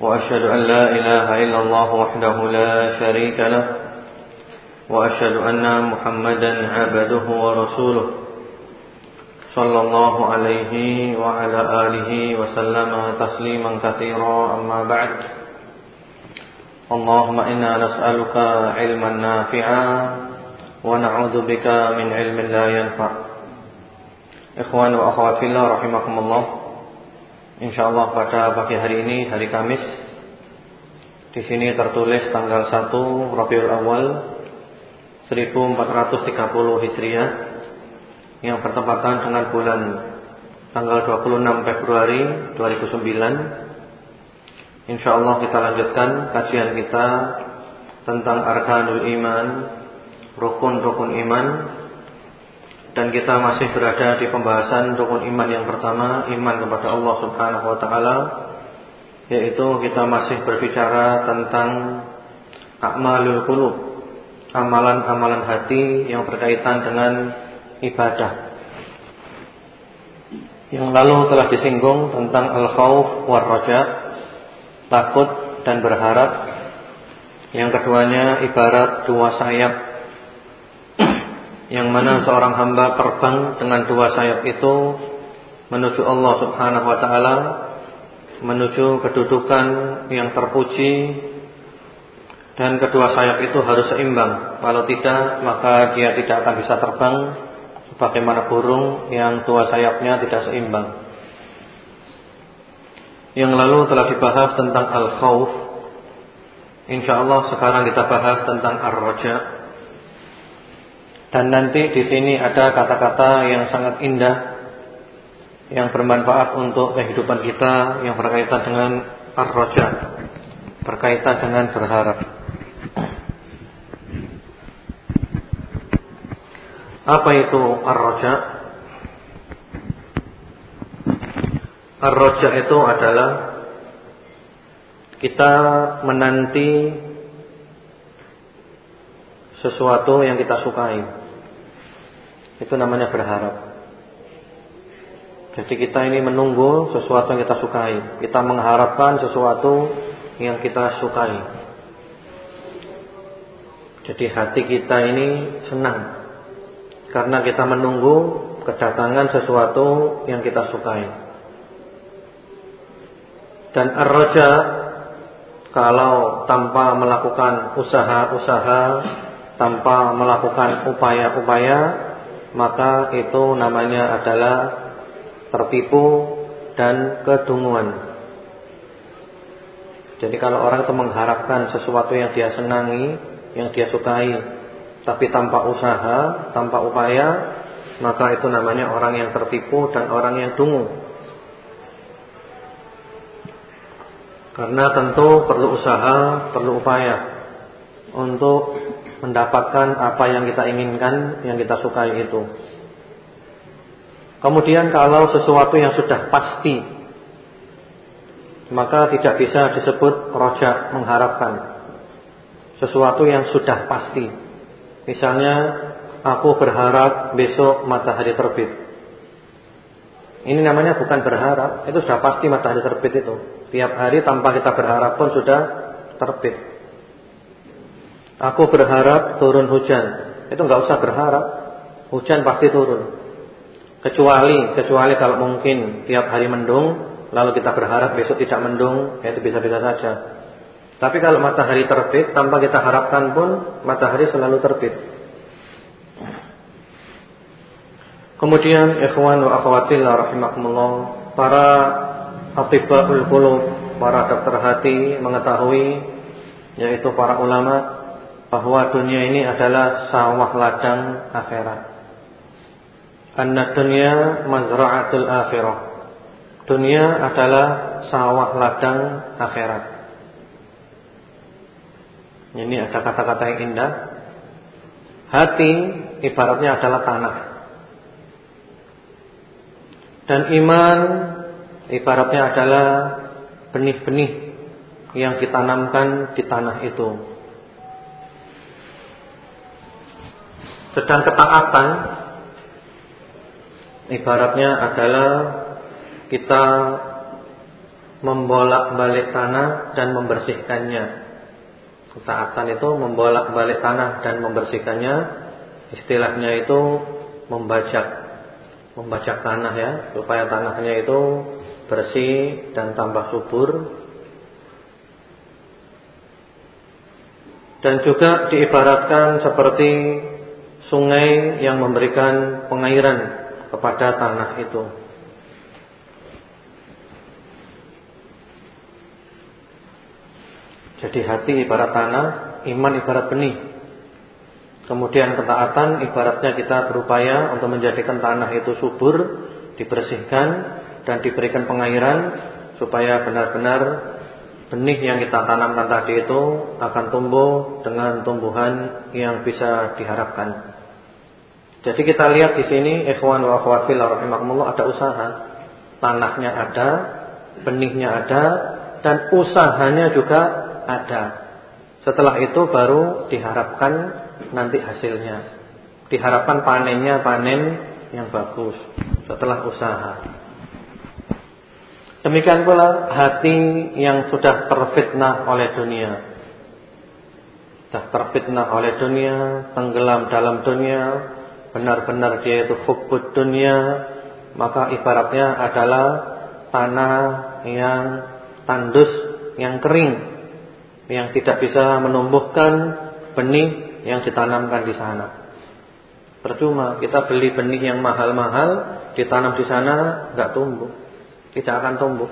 وأشهد أن لا إله إلا الله وحده لا شريك له وأشهد أن محمدا عبده ورسوله صلى الله عليه وعلى آله وسلم تسليما كثيرا. أما بعد اللهم إنا نسألك علما نافعا ونعوذ بك من علم لا ينفع. إخوان وأخوات الله رحمكم الله InsyaAllah pada pagi hari ini hari Kamis di sini tertulis tanggal 1 Rabiul Awal 1430 Hijriah yang bertepatan dengan bulan tanggal 26 Februari 2009. InsyaAllah kita lanjutkan kajian kita tentang Arkanul Iman, rukun-rukun iman dan kita masih berada di pembahasan rukun iman yang pertama, iman kepada Allah Subhanahu wa taala, yaitu kita masih berbicara tentang a'malul qulub, amalan-amalan hati yang berkaitan dengan ibadah. Yang lalu telah disinggung tentang al-khauf war raja, takut dan berharap. Yang keduanya ibarat dua sayap yang mana seorang hamba terbang dengan dua sayap itu menuju Allah Subhanahu wa taala, menuju kedudukan yang terpuji dan kedua sayap itu harus seimbang. Kalau tidak, maka dia tidak akan bisa terbang sebagaimana burung yang dua sayapnya tidak seimbang. Yang lalu telah dibahas tentang al-khauf. Insyaallah sekarang kita bahas tentang ar-raja. Dan nanti di sini ada kata-kata yang sangat indah yang bermanfaat untuk kehidupan kita yang berkaitan dengan ar-raja, berkaitan dengan berharap. Apa itu ar-raja? Ar-raja itu adalah kita menanti sesuatu yang kita sukai. Itu namanya berharap. Jadi kita ini menunggu sesuatu yang kita sukai. Kita mengharapkan sesuatu yang kita sukai. Jadi hati kita ini senang. Karena kita menunggu kedatangan sesuatu yang kita sukai. Dan ar-raja kalau tanpa melakukan usaha-usaha, tanpa melakukan upaya-upaya maka itu namanya adalah tertipu dan kedunguan. Jadi kalau orang itu mengharapkan sesuatu yang dia senangi, yang dia sukai, tapi tanpa usaha, tanpa upaya, maka itu namanya orang yang tertipu dan orang yang dungu. Karena tentu perlu usaha, perlu upaya untuk mendapatkan apa yang kita inginkan, yang kita sukai itu. Kemudian kalau sesuatu yang sudah pasti maka tidak bisa disebut roja mengharapkan sesuatu yang sudah pasti. Misalnya aku berharap besok matahari terbit. Ini namanya bukan berharap, itu sudah pasti matahari terbit itu. Tiap hari tanpa kita berharap pun sudah terbit. Aku berharap turun hujan. Itu nggak usah berharap. Hujan pasti turun. Kecuali kecuali kalau mungkin tiap hari mendung, lalu kita berharap besok tidak mendung, ya itu bisa-bisa saja. Tapi kalau matahari terbit tanpa kita harapkan pun matahari selalu terbit. Kemudian ikhwan wa akhwatillah rahimakumullah, para atibbaul qulub, para dokter hati mengetahui yaitu para ulama bahwa dunia ini adalah sawah ladang akhirat. Anna dunia mazra'atul akhirah. Dunia adalah sawah ladang akhirat. Ini ada kata-kata yang indah. Hati ibaratnya adalah tanah. Dan iman ibaratnya adalah benih-benih yang ditanamkan di tanah itu. Sedang ketaatan ibaratnya adalah kita membolak-balik tanah dan membersihkannya. Ketaatan itu membolak-balik tanah dan membersihkannya. Istilahnya itu membajak. Membajak tanah ya, supaya tanahnya itu bersih dan tambah subur. Dan juga diibaratkan seperti sungai yang memberikan pengairan kepada tanah itu. Jadi hati ibarat tanah, iman ibarat benih. Kemudian ketaatan ibaratnya kita berupaya untuk menjadikan tanah itu subur, dibersihkan dan diberikan pengairan supaya benar-benar benih yang kita tanamkan tadi itu akan tumbuh dengan tumbuhan yang bisa diharapkan. Jadi kita lihat di sini ikhwan wa akhwat fillah rahimakumullah ada usaha. Tanahnya ada, benihnya ada dan usahanya juga ada. Setelah itu baru diharapkan nanti hasilnya. Diharapkan panennya panen yang bagus setelah usaha. Demikian pula hati yang sudah terfitnah oleh dunia. Sudah terfitnah oleh dunia, tenggelam dalam dunia, benar-benar dia itu hubbud dunia, maka ibaratnya adalah tanah yang tandus, yang kering yang tidak bisa menumbuhkan benih yang ditanamkan di sana. Percuma kita beli benih yang mahal-mahal ditanam di sana nggak tumbuh, tidak akan tumbuh.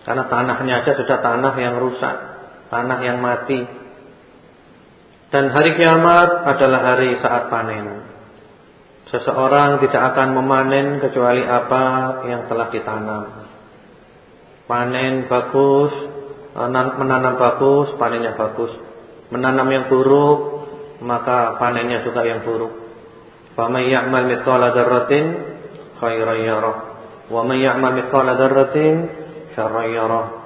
Karena tanahnya aja sudah tanah yang rusak, tanah yang mati. Dan hari kiamat adalah hari saat panen. Seseorang tidak akan memanen kecuali apa yang telah ditanam. Panen bagus menanam bagus, panennya bagus. Menanam yang buruk, maka panennya juga yang buruk. Wa may ya'mal mithqala dzarratin khairan yarah, wa may ya'mal mithqala dzarratin syarran.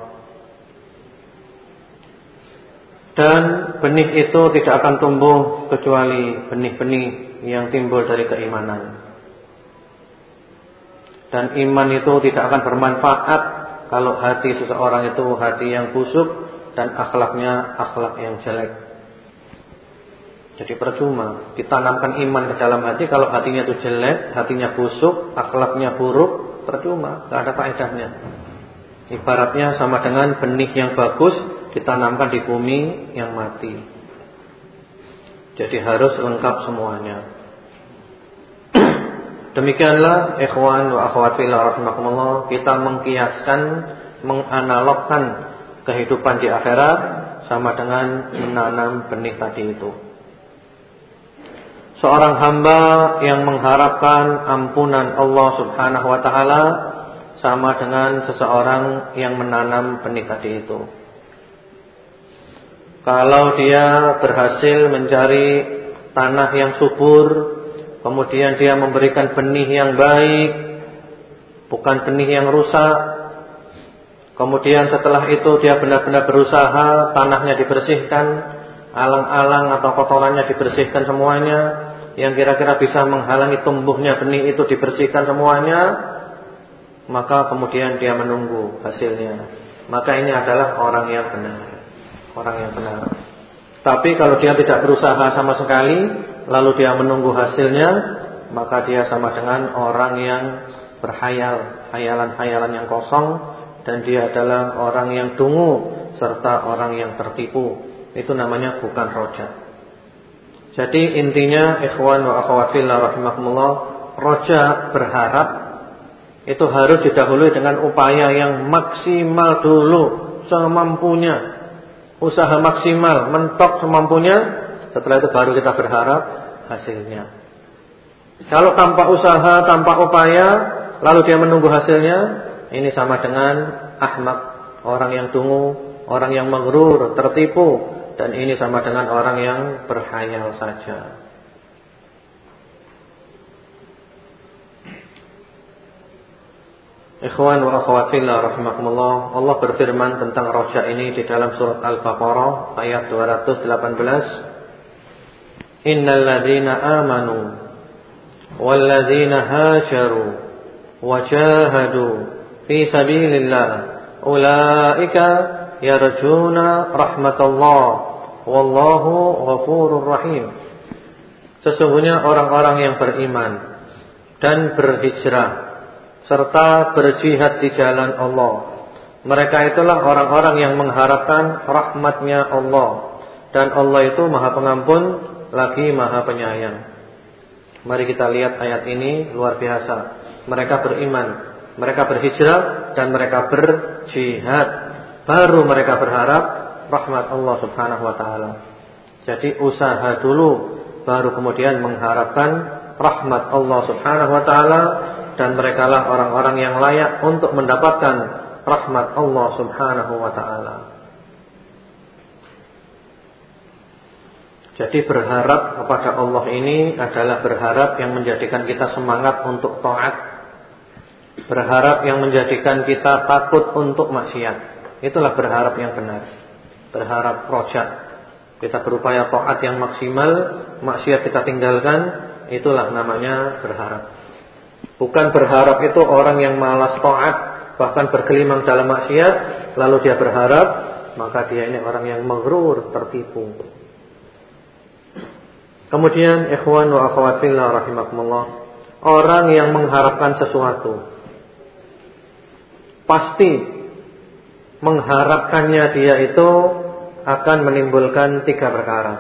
Dan benih itu tidak akan tumbuh kecuali benih-benih yang timbul dari keimanan. Dan iman itu tidak akan bermanfaat kalau hati seseorang itu hati yang busuk dan akhlaknya akhlak yang jelek. Jadi percuma ditanamkan iman ke dalam hati kalau hatinya itu jelek, hatinya busuk, akhlaknya buruk, percuma, tidak ada faedahnya. Ibaratnya sama dengan benih yang bagus ditanamkan di bumi yang mati. Jadi harus lengkap semuanya. Demikianlah ikhwan wa akhwat fillah rahimakumullah kita mengkiaskan menganalogkan kehidupan di akhirat sama dengan menanam benih tadi itu. Seorang hamba yang mengharapkan ampunan Allah Subhanahu wa taala sama dengan seseorang yang menanam benih tadi itu. Kalau dia berhasil mencari tanah yang subur Kemudian dia memberikan benih yang baik Bukan benih yang rusak. Kemudian setelah itu dia benar-benar berusaha Tanahnya dibersihkan Alang-alang atau kotorannya dibersihkan semuanya. Yang kira-kira bisa menghalangi tumbuhnya benih itu dibersihkan semuanya. Maka kemudian dia menunggu hasilnya. Maka ini adalah orang yang benar. Orang yang benar. Tapi kalau dia tidak berusaha sama sekali lalu dia menunggu hasilnya, maka dia sama dengan orang yang berhayal, hayalan-hayalan yang kosong dan dia adalah orang yang dungu serta orang yang tertipu. Itu namanya bukan roja. Jadi intinya ikhwan wa akhwat fillah rahimakumullah, roja berharap itu harus didahului dengan upaya yang maksimal dulu semampunya. Usaha maksimal, mentok semampunya setelah itu baru kita berharap hasilnya. Kalau tanpa usaha, tanpa upaya, lalu dia menunggu hasilnya, ini sama dengan ahmak, orang yang tunggu, orang yang mengerur, tertipu, dan ini sama dengan orang yang berhayal saja. Ikhwan wa akhwat fillah rahimakumullah. Allah berfirman tentang roja ini di dalam surat Al-Baqarah ayat 218. Innal ladzina amanu wal ladzina hajaru wa jahadu fi sabilillah ulaika yarjuna rahmatallah wallahu ghafurur rahim. Sesungguhnya orang-orang yang beriman dan berhijrah serta berjihad di jalan Allah. Mereka itulah orang-orang yang mengharapkan rahmatnya Allah. Dan Allah itu maha pengampun lagi maha penyayang. Mari kita lihat ayat ini luar biasa. Mereka beriman, mereka berhijrah dan mereka berjihad. Baru mereka berharap rahmat Allah Subhanahu wa taala. Jadi usaha dulu baru kemudian mengharapkan rahmat Allah Subhanahu wa taala dan merekalah orang-orang yang layak untuk mendapatkan rahmat Allah Subhanahu wa taala. Jadi berharap kepada Allah ini adalah berharap yang menjadikan kita semangat untuk taat. Berharap yang menjadikan kita takut untuk maksiat. Itulah berharap yang benar. Berharap rojak. Kita berupaya taat yang maksimal, maksiat kita tinggalkan, itulah namanya berharap. Bukan berharap itu orang yang malas taat, bahkan bergelimang dalam maksiat, lalu dia berharap, maka dia ini orang yang maghrur, tertipu. Kemudian ikhwan wa akhwat fillah rahimakumullah, orang yang mengharapkan sesuatu pasti mengharapkannya dia itu akan menimbulkan tiga perkara.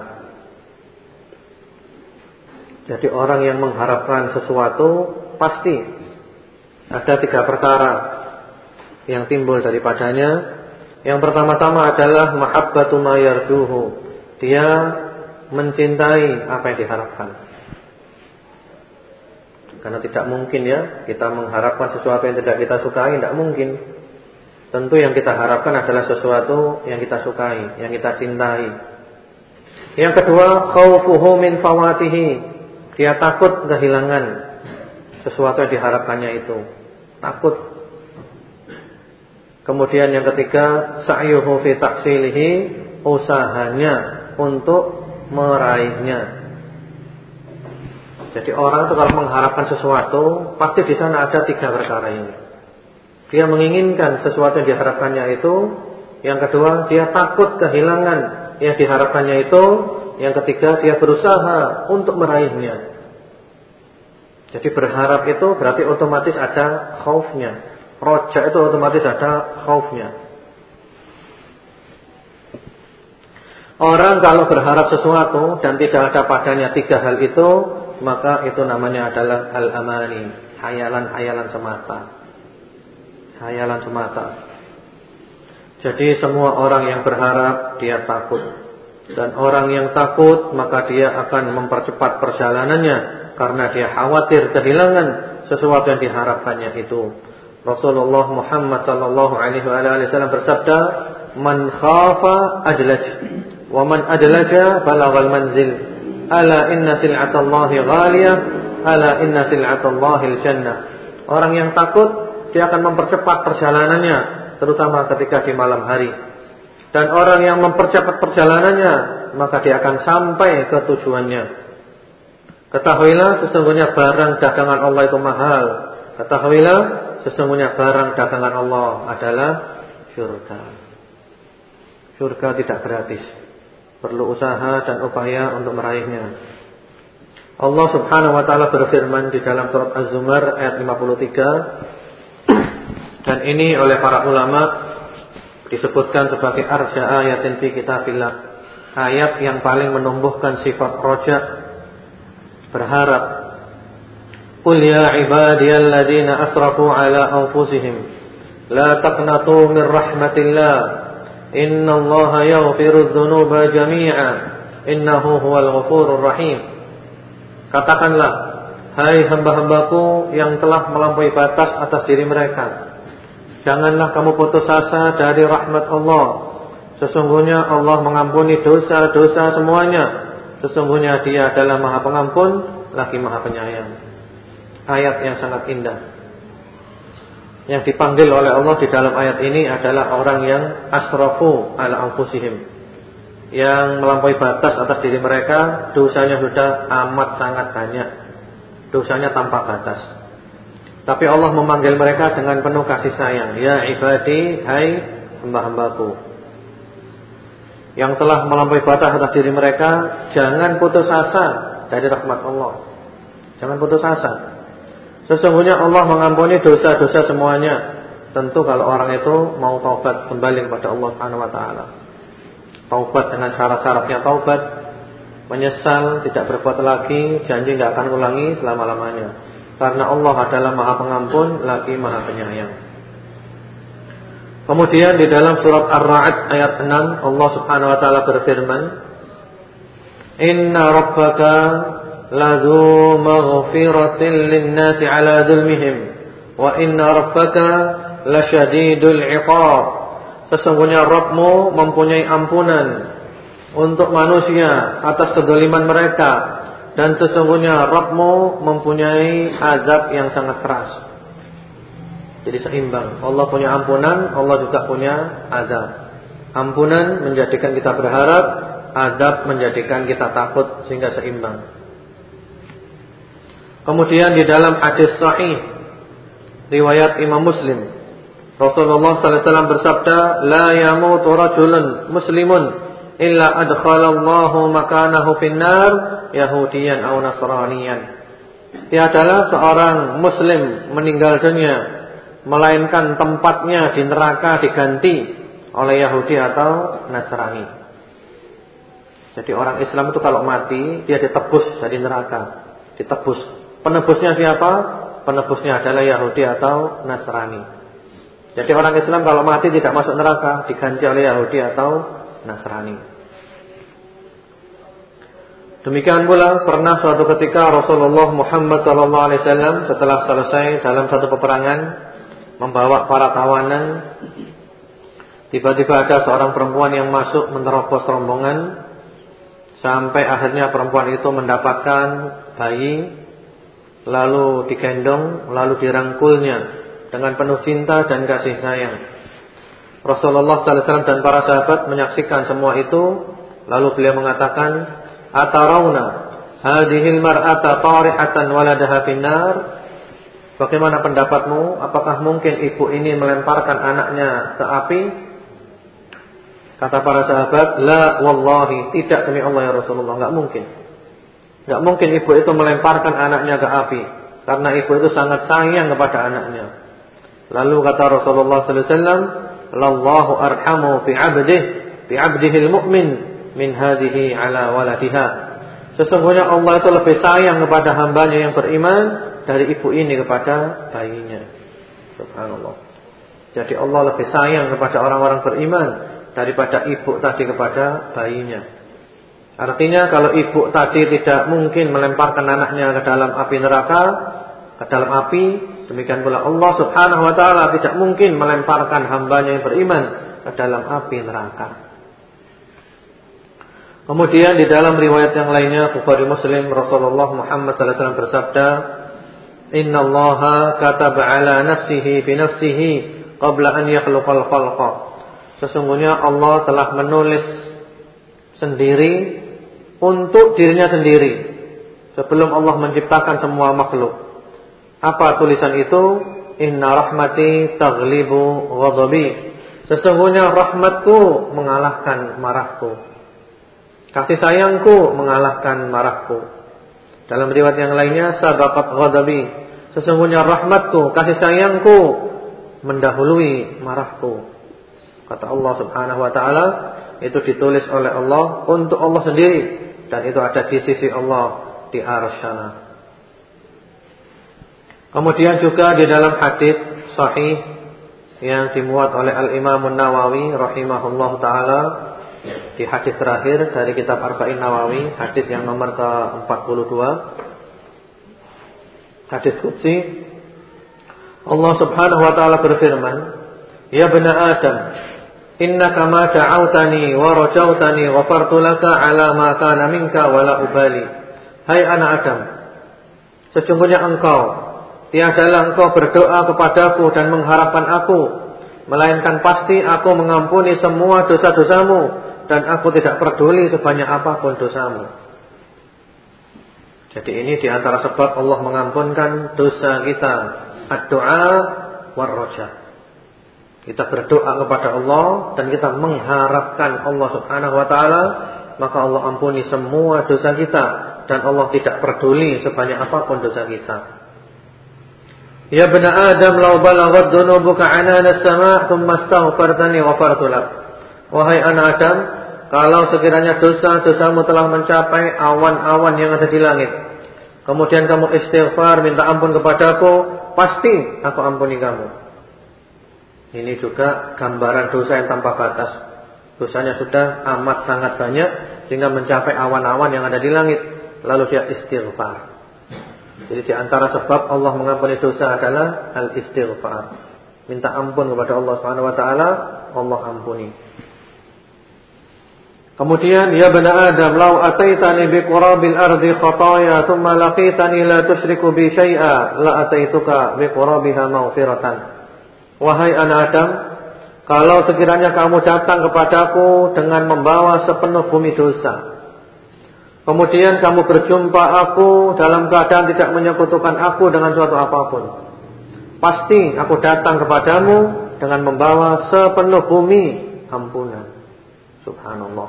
Jadi orang yang mengharapkan sesuatu pasti ada tiga perkara yang timbul daripadanya. Yang pertama-tama adalah mahabbatu ma yarduhu. Dia mencintai apa yang diharapkan. Karena tidak mungkin ya kita mengharapkan sesuatu yang tidak kita sukai, tidak mungkin. Tentu yang kita harapkan adalah sesuatu yang kita sukai, yang kita cintai. Yang kedua, khaufuhu min fawatihi. Dia takut kehilangan sesuatu yang diharapkannya itu. Takut. Kemudian yang ketiga, sa'yuhu fi taksilihi, usahanya untuk meraihnya. Jadi orang itu kalau mengharapkan sesuatu, pasti di sana ada tiga perkara ini. Dia menginginkan sesuatu yang diharapkannya itu, yang kedua dia takut kehilangan yang diharapkannya itu, yang ketiga dia berusaha untuk meraihnya. Jadi berharap itu berarti otomatis ada khaufnya. Roja itu otomatis ada khaufnya. Orang kalau berharap sesuatu dan tidak ada padanya tiga hal itu, maka itu namanya adalah al-amani, hayalan-hayalan semata. Hayalan semata. Jadi semua orang yang berharap dia takut. Dan orang yang takut maka dia akan mempercepat perjalanannya karena dia khawatir kehilangan sesuatu yang diharapkannya itu. Rasulullah Muhammad sallallahu alaihi wasallam bersabda, "Man khafa adlaj, wa man adlaja balagha manzil. Ala inna sil'atallahi ghaliyah, ala inna sil'atallahi al-jannah." Orang yang takut dia akan mempercepat perjalanannya, terutama ketika di malam hari. Dan orang yang mempercepat perjalanannya, maka dia akan sampai ke tujuannya. Ketahuilah sesungguhnya barang dagangan Allah itu mahal. Ketahuilah sesungguhnya barang dagangan Allah adalah surga. Surga tidak gratis. Perlu usaha dan upaya untuk meraihnya. Allah Subhanahu wa taala berfirman di dalam surat Az-Zumar ayat 53 dan ini oleh para ulama disebutkan sebagai arja ayatin fi kitabillah. Ayat yang paling menumbuhkan sifat roja berharap Qul ya ibadiyalladzina asrafu ala anfusihim la taqnatu min rahmatillah innallaha yaghfiru dzunuba jami'a innahu huwal ghafurur rahim Katakanlah hai hamba-hambaku yang telah melampaui batas atas diri mereka janganlah kamu putus asa dari rahmat Allah Sesungguhnya Allah mengampuni dosa-dosa semuanya. Sesungguhnya Dia adalah Maha Pengampun lagi Maha Penyayang. Ayat yang sangat indah. Yang dipanggil oleh Allah di dalam ayat ini adalah orang yang asrafu ala anfusihim. Yang melampaui batas atas diri mereka, dosanya sudah amat sangat banyak. Dosanya tanpa batas. Tapi Allah memanggil mereka dengan penuh kasih sayang. Ya ibadi, hai hamba-hambaku yang telah melampaui batas atas diri mereka, jangan putus asa dari rahmat Allah. Jangan putus asa. Sesungguhnya Allah mengampuni dosa-dosa semuanya. Tentu kalau orang itu mau taubat kembali kepada Allah Subhanahu wa taala. Taubat dengan syarat-syaratnya taubat, menyesal, tidak berbuat lagi, janji tidak akan ulangi selama-lamanya. Karena Allah adalah Maha Pengampun lagi Maha Penyayang. Kemudian di dalam surat Ar-Ra'd ayat 6 Allah Subhanahu wa taala berfirman Inna rabbaka maghfiratin lin-nasi 'ala dzulmihim wa inna rabbaka lasyadidul 'iqab Sesungguhnya Rabbmu mempunyai ampunan untuk manusia atas kezaliman mereka dan sesungguhnya Rabbmu mempunyai azab yang sangat keras jadi seimbang. Allah punya ampunan, Allah juga punya azab. Ampunan menjadikan kita berharap, azab menjadikan kita takut sehingga seimbang. Kemudian di dalam hadis sahih riwayat Imam Muslim, Rasulullah sallallahu alaihi wasallam bersabda, "La yamutu rajulun muslimun illa adkhalallahu makanahu finnar yahudiyan aw nasraniyan." Tiadalah seorang muslim meninggal dunia melainkan tempatnya di neraka diganti oleh Yahudi atau Nasrani. Jadi orang Islam itu kalau mati dia ditebus dari neraka, ditebus. Penebusnya siapa? Penebusnya adalah Yahudi atau Nasrani. Jadi orang Islam kalau mati tidak masuk neraka, diganti oleh Yahudi atau Nasrani. Demikian pula pernah suatu ketika Rasulullah Muhammad SAW setelah selesai dalam satu peperangan membawa para tawanan. Tiba-tiba ada seorang perempuan yang masuk menerobos rombongan sampai akhirnya perempuan itu mendapatkan bayi lalu digendong lalu dirangkulnya dengan penuh cinta dan kasih sayang. Rasulullah sallallahu alaihi wasallam dan para sahabat menyaksikan semua itu lalu beliau mengatakan atarauna hadhil mar'ata tarihatan waladaha finnar Bagaimana pendapatmu? Apakah mungkin ibu ini melemparkan anaknya ke api? Kata para sahabat, La wallahi, tidak demi Allah ya Rasulullah, enggak mungkin. Enggak mungkin ibu itu melemparkan anaknya ke api, karena ibu itu sangat sayang kepada anaknya. Lalu kata Rasulullah sallallahu alaihi wasallam, "Lallahu arhamu fi 'abdihi, fi 'abdihi al-mu'min min hadhihi 'ala waladiha." Sesungguhnya Allah itu lebih sayang kepada hambanya yang beriman dari ibu ini kepada bayinya. Subhanallah. Jadi Allah lebih sayang kepada orang-orang beriman daripada ibu tadi kepada bayinya. Artinya kalau ibu tadi tidak mungkin melemparkan anaknya ke dalam api neraka, ke dalam api, demikian pula Allah Subhanahu wa taala tidak mungkin melemparkan hambanya yang beriman ke dalam api neraka. Kemudian di dalam riwayat yang lainnya Bukhari Muslim Rasulullah Muhammad sallallahu alaihi wasallam bersabda, Inna Allah kataba ala nafsihi binafsihi qabla an yakhluqal khalqa. Sesungguhnya Allah telah menulis sendiri untuk dirinya sendiri sebelum Allah menciptakan semua makhluk. Apa tulisan itu? Inna rahmati taghlibu ghadabi. Sesungguhnya rahmatku mengalahkan marahku. Kasih sayangku mengalahkan marahku. Dalam riwayat yang lainnya sabaqat ghadabi Sesungguhnya rahmatku, kasih sayangku mendahului marahku. Kata Allah Subhanahu wa taala, itu ditulis oleh Allah untuk Allah sendiri dan itu ada di sisi Allah di arsyana. Kemudian juga di dalam hadis sahih yang dimuat oleh Al-Imam An-Nawawi rahimahullah taala di hadis terakhir dari kitab Arba'in Nawawi, hadis yang nomor ke-42 Hadis qudsi Allah Subhanahu wa taala berfirman, "Ya bani Adam, innaka ma da'awtani wa rajautani ghafartu laka ala ma kana minka wala ubali. Hai anak Adam sesungguhnya engkau tiadalah engkau berdoa kepadaku dan mengharapkan aku. Melainkan pasti aku mengampuni semua dosa-dosamu dan aku tidak peduli sebanyak apa pun dosamu. Jadi ini di antara sebab Allah mengampunkan dosa kita. Ad-du'a war raja kita berdoa kepada Allah dan kita mengharapkan Allah Subhanahu wa taala, maka Allah ampuni semua dosa kita dan Allah tidak peduli sebanyak apa pun dosa kita. Ya bani Adam law balaghat dhunubuka anana as-sama' thumma astaghfartani ghafartu lak. Wahai anak Adam, kalau sekiranya dosa-dosamu telah mencapai awan-awan yang ada di langit, kemudian kamu istighfar minta ampun kepadaku, pasti aku ampuni kamu. Ini juga gambaran dosa yang tanpa batas. Dosanya sudah amat sangat banyak sehingga mencapai awan-awan yang ada di langit. Lalu dia istighfar. Jadi di antara sebab Allah mengampuni dosa adalah al-istighfar. Minta ampun kepada Allah Subhanahu wa taala, Allah ampuni. Kemudian ya bani Adam, "Lau ataitani bi qurabil ardi khataya thumma laqitani la tusyriku bi syai'a, la ataituka bi qurabiha maghfiratan." Wahai anak Adam, kalau sekiranya kamu datang kepadaku dengan membawa sepenuh bumi dosa, kemudian kamu berjumpa aku dalam keadaan tidak menyekutukan aku dengan suatu apa pun, pasti aku datang kepadamu dengan membawa sepenuh bumi ampunan. Subhanallah.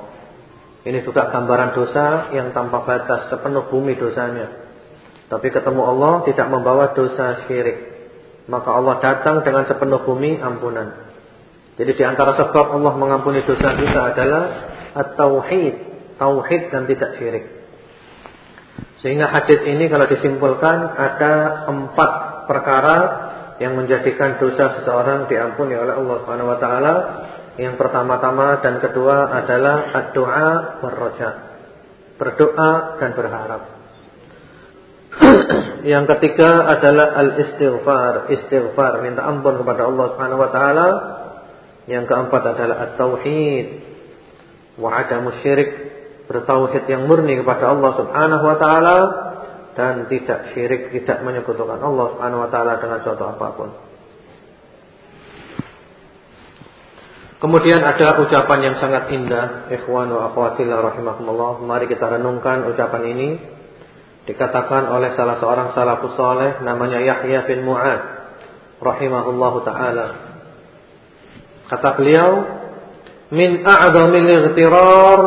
Ini juga gambaran dosa yang tanpa batas sepenuh bumi dosanya. Tapi ketemu Allah tidak membawa dosa syirik. Maka Allah datang dengan sepenuh bumi ampunan. Jadi di antara sebab Allah mengampuni dosa kita adalah at-tauhid, tauhid dan tidak syirik. Sehingga hadis ini kalau disimpulkan ada empat perkara yang menjadikan dosa seseorang diampuni oleh Allah Subhanahu wa taala. Yang pertama-tama dan kedua adalah ad-du'a war-raja. Berdoa dan berharap. Yang ketiga adalah al-istighfar, istighfar minta ampun kepada Allah Subhanahu wa taala. Yang keempat adalah at-tauhid wa adamu syirik, bertauhid yang murni kepada Allah Subhanahu wa taala dan tidak syirik, tidak menyekutukan Allah Subhanahu wa taala dengan suatu apa pun. Kemudian ada ucapan yang sangat indah, ikhwan wa akhwati rahimakumullah. Mari kita renungkan ucapan ini dikatakan oleh salah seorang salafus saleh namanya Yahya bin Mu'ad rahimahullahu taala. Kata beliau min a'dhamil ightirar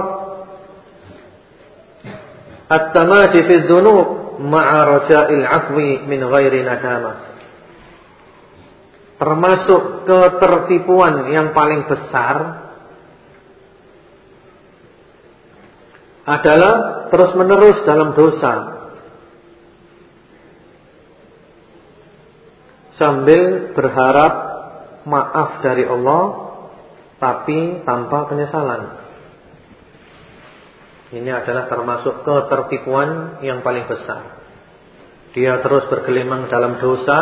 at-tamadi fi dhunub ma'a raja'il 'afwi min ghairi nadama. Termasuk ketertipuan yang paling besar adalah terus menerus dalam dosa sambil berharap maaf dari Allah tapi tanpa penyesalan. Ini adalah termasuk ketertipuan yang paling besar. Dia terus bergelimang dalam dosa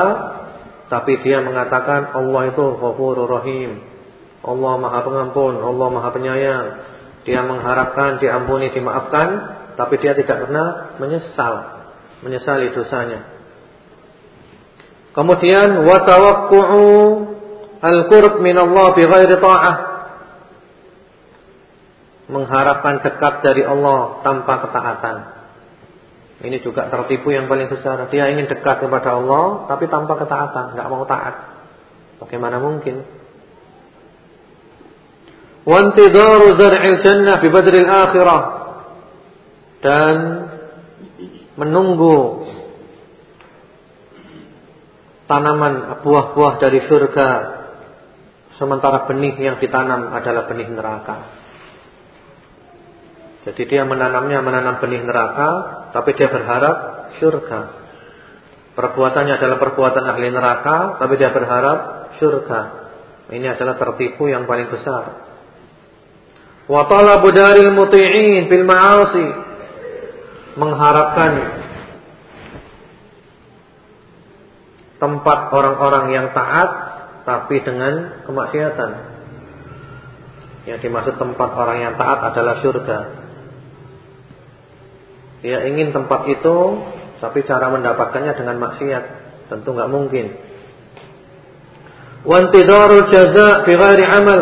tapi dia mengatakan Allah itu Ghafurur Rahim. Allah Maha Pengampun, Allah Maha Penyayang. Dia mengharapkan diampuni, dimaafkan, tapi dia tidak pernah menyesal, menyesali dosanya. Kemudian wa tawaqqu'u al-qurb min Allah bi ghairi ta'ah. Mengharapkan dekat dari Allah tanpa ketaatan. Ini juga tertipu yang paling besar. Dia ingin dekat kepada Allah tapi tanpa ketaatan, enggak mau taat. Bagaimana mungkin? Wa intidaru zar'il jannah bi badril akhirah. Dan menunggu tanaman buah-buah dari surga sementara benih yang ditanam adalah benih neraka. Jadi dia menanamnya menanam benih neraka tapi dia berharap surga. Perbuatannya adalah perbuatan ahli neraka tapi dia berharap surga. Ini adalah tertipu yang paling besar. Wa talabu daril muti'in bil ma'asi mengharapkan tempat orang-orang yang taat tapi dengan kemaksiatan. Yang dimaksud tempat orang yang taat adalah surga. Dia ingin tempat itu, tapi cara mendapatkannya dengan maksiat. Tentu nggak mungkin. Wantidarul jaza bi ghairi amal,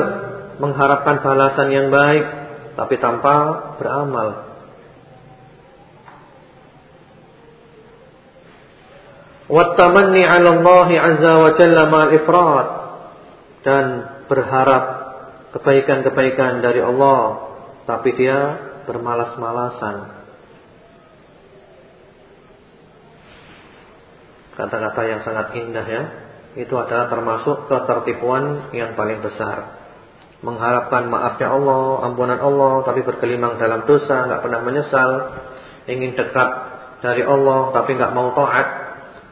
mengharapkan balasan yang baik tapi tanpa beramal. Wattamanni 'ala Allah 'azza wa jalla ma'al ifrat dan berharap kebaikan-kebaikan dari Allah tapi dia bermalas-malasan. Kata-kata yang sangat indah ya. Itu adalah termasuk ketertipuan yang paling besar. Mengharapkan maafnya Allah, ampunan Allah, tapi bergelimang dalam dosa, nggak pernah menyesal, ingin dekat dari Allah, tapi nggak mau taat,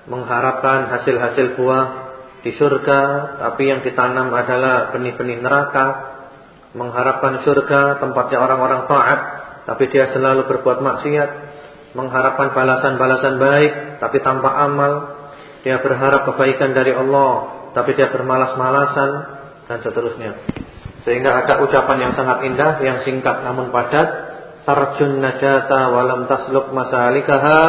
mengharapkan hasil-hasil buah di surga, tapi yang ditanam adalah benih-benih neraka, mengharapkan surga tempatnya orang-orang taat, tapi dia selalu berbuat maksiat, mengharapkan balasan-balasan baik, tapi tanpa amal, dia berharap kebaikan dari Allah, tapi dia bermalas-malasan dan seterusnya. Sehingga ada ucapan yang sangat indah, yang singkat namun padat. Tarjun najata walam tasluk masalikaha,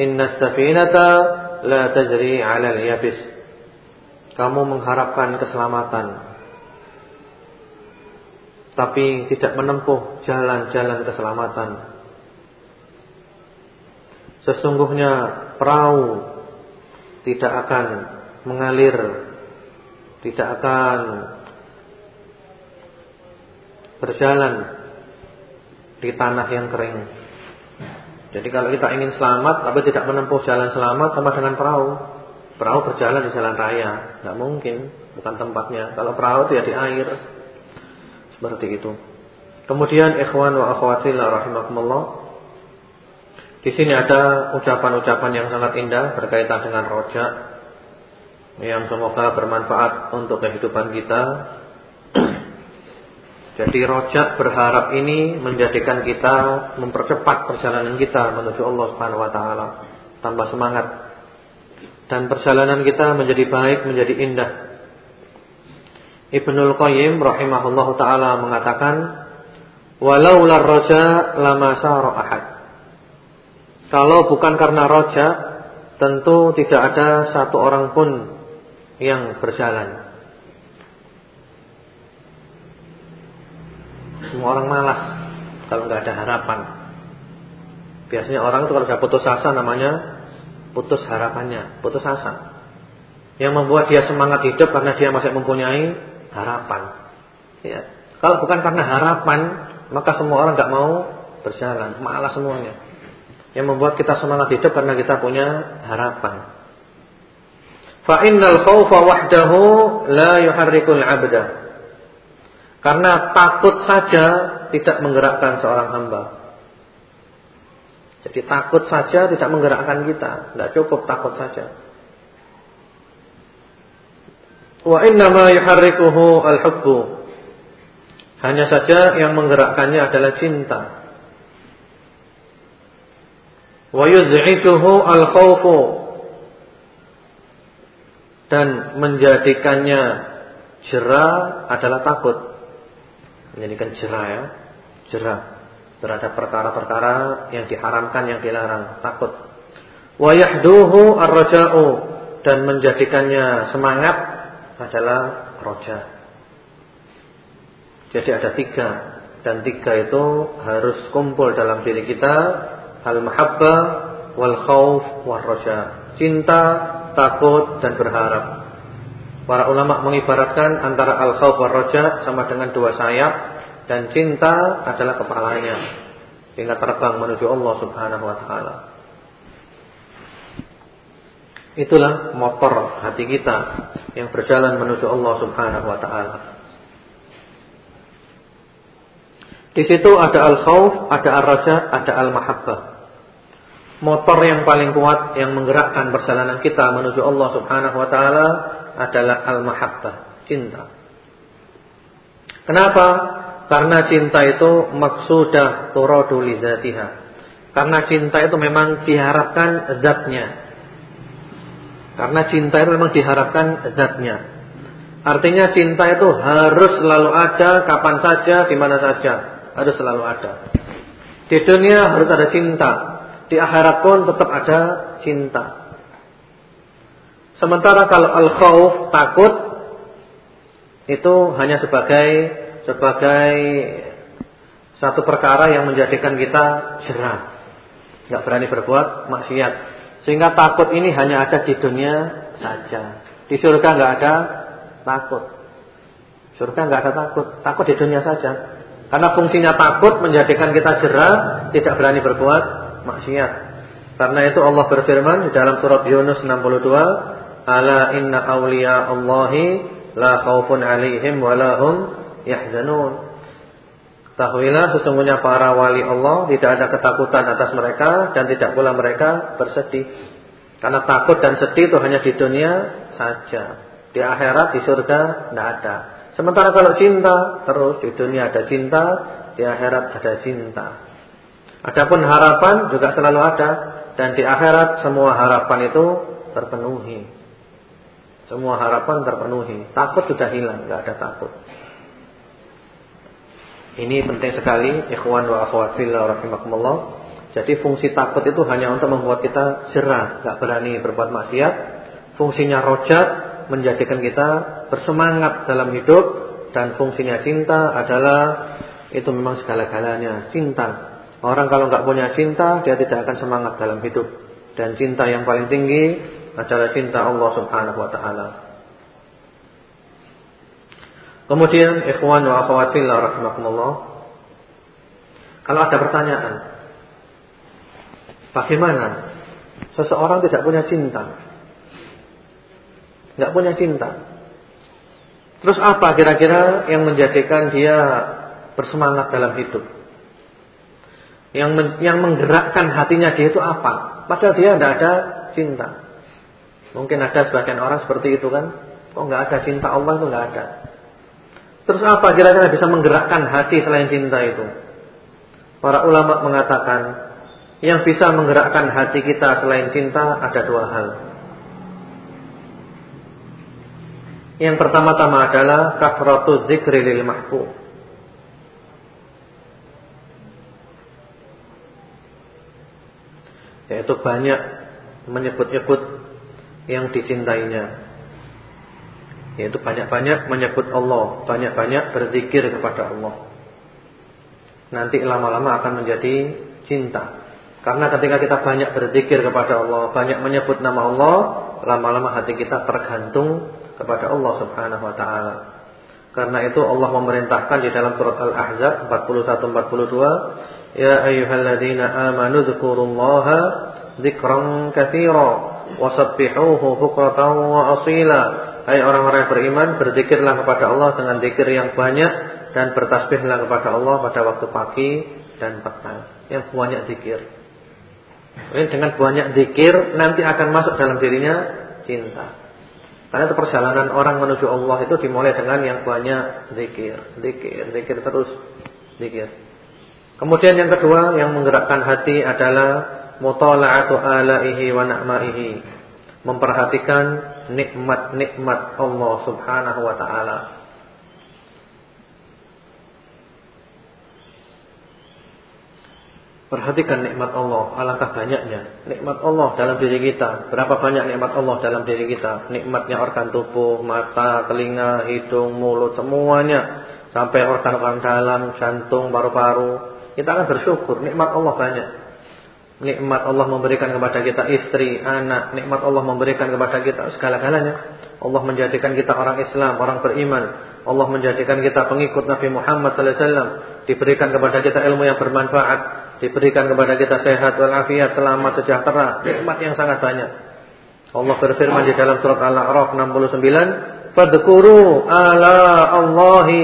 inna safinata la tajri 'ala al-yabis. Kamu mengharapkan keselamatan tapi tidak menempuh jalan-jalan keselamatan. Sesungguhnya perahu tidak akan mengalir, tidak akan berjalan di tanah yang kering. Jadi kalau kita ingin selamat tapi tidak menempuh jalan selamat sama dengan perahu. Perahu berjalan di jalan raya, nggak mungkin, bukan tempatnya. Kalau perahu itu ya di air. Seperti itu. Kemudian ikhwan wa akhwatillah rahimakumullah di sini ada ucapan-ucapan yang sangat indah berkaitan dengan rojak yang semoga bermanfaat untuk kehidupan kita. Jadi rojak berharap ini menjadikan kita mempercepat perjalanan kita menuju Allah Subhanahu wa taala, tambah semangat. Dan perjalanan kita menjadi baik, menjadi indah. Ibnul Qayyim rahimahullahu taala mengatakan, "Walau lar raja lama sara ahad." Kalau bukan karena roja, tentu tidak ada satu orang pun yang berjalan. Semua orang malas kalau nggak ada harapan. Biasanya orang itu kalau sudah putus asa namanya putus harapannya, putus asa. Yang membuat dia semangat hidup karena dia masih mempunyai harapan. Ya. Kalau bukan karena harapan, maka semua orang nggak mau berjalan, malas semuanya yang membuat kita semangat hidup karena kita punya harapan. Fa innal khaufa wahdahu la yuharrikul 'abda. Karena takut saja tidak menggerakkan seorang hamba. Jadi takut saja tidak menggerakkan kita, tidak cukup takut saja. Wa inna ma yuharrikuhu al-hubbu. Hanya saja yang menggerakkannya adalah cinta wa yuz'ituhu al-khawfu dan menjadikannya jerah adalah takut. Menjadikan jerah ya, jerah terhadap perkara-perkara yang diharamkan, yang dilarang, takut. Wa yahduhu ar-raja'u dan menjadikannya semangat adalah roja. Jadi ada tiga dan tiga itu harus kumpul dalam diri kita al-mahabbah wal khauf wal raja. Cinta, takut dan berharap. Para ulama mengibaratkan antara al khauf wal raja sama dengan dua sayap dan cinta adalah kepalanya hingga terbang menuju Allah Subhanahu wa taala. Itulah motor hati kita yang berjalan menuju Allah Subhanahu wa taala. Di situ ada al-khauf, ada ar-raja, ada al-mahabbah motor yang paling kuat yang menggerakkan perjalanan kita menuju Allah Subhanahu wa taala adalah al-mahabbah, cinta. Kenapa? Karena cinta itu maksudah turadu li Karena cinta itu memang diharapkan zatnya. Karena cinta itu memang diharapkan zatnya. Artinya cinta itu harus selalu ada kapan saja, di mana saja, harus selalu ada. Di dunia harus ada cinta, di akhirat pun tetap ada cinta. Sementara kalau al-khauf takut itu hanya sebagai sebagai satu perkara yang menjadikan kita jerah, nggak berani berbuat maksiat. Sehingga takut ini hanya ada di dunia saja. Di surga nggak ada takut. Surga nggak ada takut, takut di dunia saja. Karena fungsinya takut menjadikan kita jerah, tidak berani berbuat maksiat. Karena itu Allah berfirman di dalam surat Yunus 62, "Ala inna awliya Allahi la khaufun 'alaihim wa la hum yahzanun." Ketahuilah sesungguhnya para wali Allah tidak ada ketakutan atas mereka dan tidak pula mereka bersedih. Karena takut dan sedih itu hanya di dunia saja. Di akhirat, di surga tidak ada. Sementara kalau cinta, terus di dunia ada cinta, di akhirat ada cinta. Adapun harapan juga selalu ada dan di akhirat semua harapan itu terpenuhi. Semua harapan terpenuhi. Takut sudah hilang, nggak ada takut. Ini penting sekali, ikhwan wa akhwat rahimakumullah. Jadi fungsi takut itu hanya untuk membuat kita jerah, nggak berani berbuat maksiat. Fungsinya rojat menjadikan kita bersemangat dalam hidup dan fungsinya cinta adalah itu memang segala-galanya cinta. Orang kalau nggak punya cinta dia tidak akan semangat dalam hidup dan cinta yang paling tinggi adalah cinta Allah Subhanahu wa taala. Kemudian ikhwan wa akhwat fillah rahimakumullah. Kalau ada pertanyaan, bagaimana seseorang tidak punya cinta? nggak punya cinta. Terus apa kira-kira yang menjadikan dia bersemangat dalam hidup? Yang men, yang menggerakkan hatinya dia itu apa? Padahal dia tidak ada cinta. Mungkin ada sebagian orang seperti itu kan? Oh nggak ada cinta Allah itu nggak ada. Terus apa kira-kira bisa menggerakkan hati selain cinta itu? Para ulama mengatakan yang bisa menggerakkan hati kita selain cinta ada dua hal. Yang pertama-tama adalah kafratu dzikri lil mahbub. Yaitu banyak menyebut-nyebut yang dicintainya. Yaitu banyak-banyak menyebut Allah, banyak-banyak berzikir kepada Allah. Nanti lama-lama akan menjadi cinta. Karena ketika kita banyak berzikir kepada Allah, banyak menyebut nama Allah, lama-lama hati kita tergantung kepada Allah Subhanahu wa taala. Karena itu Allah memerintahkan di dalam surat Al-Ahzab 41 42, "Ya ayyuhalladzina amanu dzkurullaha dzikran katsira wasabbihuhu bukratan wa asila." Hai orang-orang yang beriman, berzikirlah kepada Allah dengan zikir yang banyak dan bertasbihlah kepada Allah pada waktu pagi dan petang. Yang banyak zikir. Ini dengan banyak zikir nanti akan masuk dalam dirinya cinta. Karena itu perjalanan orang menuju Allah itu dimulai dengan yang banyak zikir, zikir, zikir terus, zikir. Kemudian yang kedua yang menggerakkan hati adalah mutala'atu alaihi wa na'maihi. Memperhatikan nikmat-nikmat Allah Subhanahu wa taala. Perhatikan nikmat Allah, alangkah banyaknya nikmat Allah dalam diri kita. Berapa banyak nikmat Allah dalam diri kita? Nikmatnya organ tubuh, mata, telinga, hidung, mulut, semuanya sampai organ-organ dalam, jantung, paru-paru. Kita akan bersyukur, nikmat Allah banyak. Nikmat Allah memberikan kepada kita istri, anak, nikmat Allah memberikan kepada kita segala-galanya. Allah menjadikan kita orang Islam, orang beriman. Allah menjadikan kita pengikut Nabi Muhammad sallallahu alaihi wasallam, diberikan kepada kita ilmu yang bermanfaat diberikan kepada kita sehat walafiat, selamat, sejahtera, nikmat yang sangat banyak. Allah berfirman di dalam surat Al-A'raf 69, "Fadhkuru ala Allahi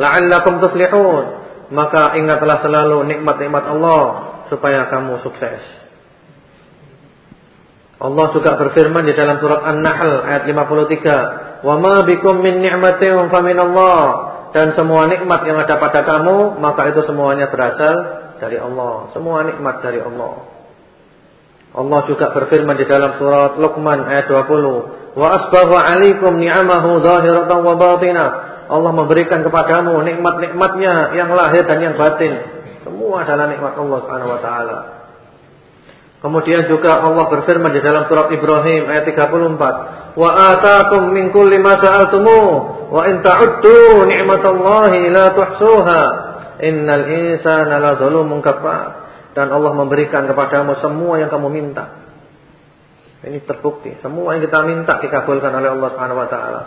la'allakum tuflihun." Maka ingatlah selalu nikmat-nikmat Allah supaya kamu sukses. Allah juga berfirman di dalam surat An-Nahl ayat 53, "Wa ma bikum min ni'matin fa Allah." Dan semua nikmat yang ada pada kamu, maka itu semuanya berasal dari Allah, semua nikmat dari Allah. Allah juga berfirman di dalam surat Luqman ayat 20, wa asbahu 'alaikum ni'amahu zahiratan wa batinah. Allah memberikan kepadamu nikmat-nikmatnya yang lahir dan yang batin. Semua adalah nikmat Allah Subhanahu wa taala. Kemudian juga Allah berfirman di dalam surat Ibrahim ayat 34, "Wa ataakum min kulli ma sa'altumu wa in ta'uddu ni'matallahi la tuhsuha. Innal insana la zalumun kafar." Dan Allah memberikan kepadamu semua yang kamu minta. Ini terbukti. Semua yang kita minta dikabulkan oleh Allah Subhanahu wa taala.